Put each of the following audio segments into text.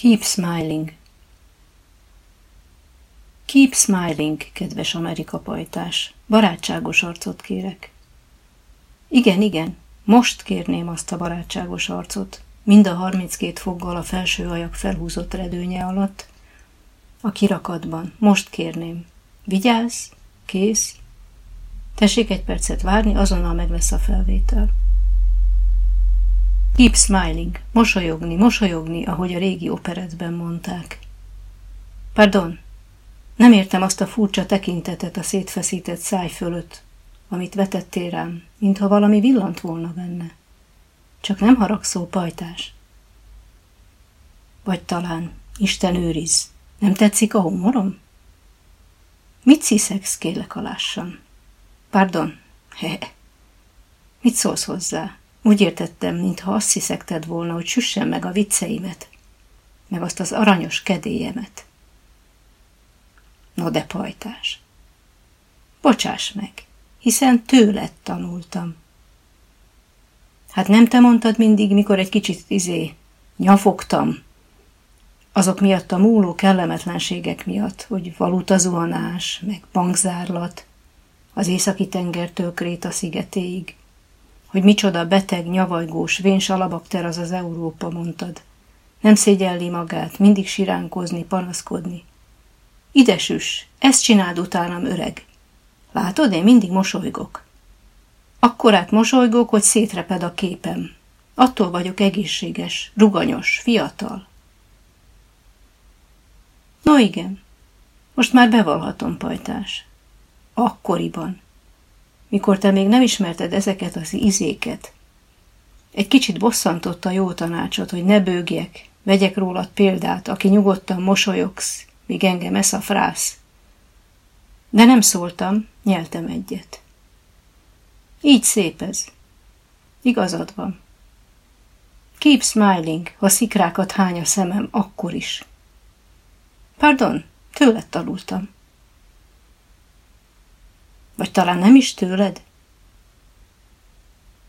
Keep smiling. Keep smiling, kedves Amerika pajtás. Barátságos arcot kérek. Igen, igen, most kérném azt a barátságos arcot, mind a 32 foggal a felső ajak felhúzott redőnye alatt, a kirakatban. Most kérném. Vigyázz, kész. Tessék egy percet várni, azonnal meg lesz a felvétel. Keep smiling, mosolyogni, mosolyogni, ahogy a régi operetben mondták. Pardon, nem értem azt a furcsa tekintetet a szétfeszített száj fölött, amit vetettél rám, mintha valami villant volna benne. Csak nem haragszó pajtás. Vagy talán, Isten őriz, nem tetszik a humorom? Mit sziszegsz, kérlek alássan? Pardon, he. Mit szólsz hozzá? Úgy értettem, mintha azt hiszekted volna, hogy süssen meg a vicceimet, meg azt az aranyos kedélyemet. No de pajtás. Bocsáss meg, hiszen tőled tanultam. Hát nem te mondtad mindig, mikor egy kicsit izé nyafogtam, azok miatt a múló kellemetlenségek miatt, hogy valutazuhanás, meg bankzárlat, az északi tengertől Kréta szigetéig, hogy micsoda beteg, nyavajgós, vén salabakter az az Európa, mondtad. Nem szégyelli magát, mindig siránkozni, panaszkodni. Ide süss, ezt csináld utánam, öreg. Látod, én mindig mosolygok. Akkorát mosolygok, hogy szétreped a képem. Attól vagyok egészséges, ruganyos, fiatal. No igen, most már bevallhatom, pajtás. Akkoriban, mikor te még nem ismerted ezeket az izéket, egy kicsit bosszantotta a jó tanácsot, hogy ne bőgjek, vegyek rólad példát, aki nyugodtan mosolyogsz, míg engem esz a frász. De nem szóltam, nyeltem egyet. Így szép ez. Igazad van. Keep smiling, ha szikrákat hány a szemem, akkor is. Pardon, tőled tanultam. Vagy talán nem is tőled?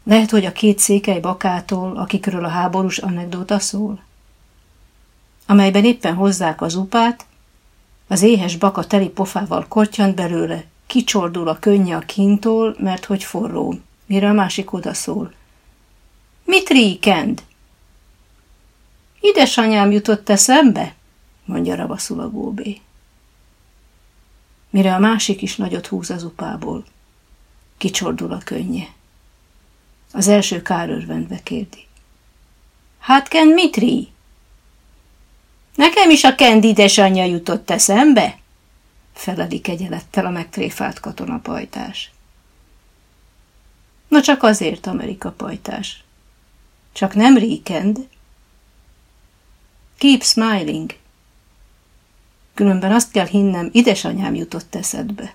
Lehet, hogy a két székely bakától, akikről a háborús anekdóta szól? Amelyben éppen hozzák az upát, az éhes baka teli pofával kortyant belőle, kicsordul a könnye a kintól, mert hogy forró, mire a másik odaszól. Mit ríkend? Idesanyám jutott eszembe? mondja ravaszul a góbé. Mire a másik is nagyot húz az upából. Kicsordul a könnye. Az első kárörvendve kérdi. Hát Ken Mitri? Nekem is a Kend édesanyja jutott eszembe? Feleli kegyelettel a megtréfált katonapajtás. Na csak azért, Amerika pajtás. Csak nem ríkend. Keep smiling. Különben azt kell hinnem, idesanyám jutott eszedbe.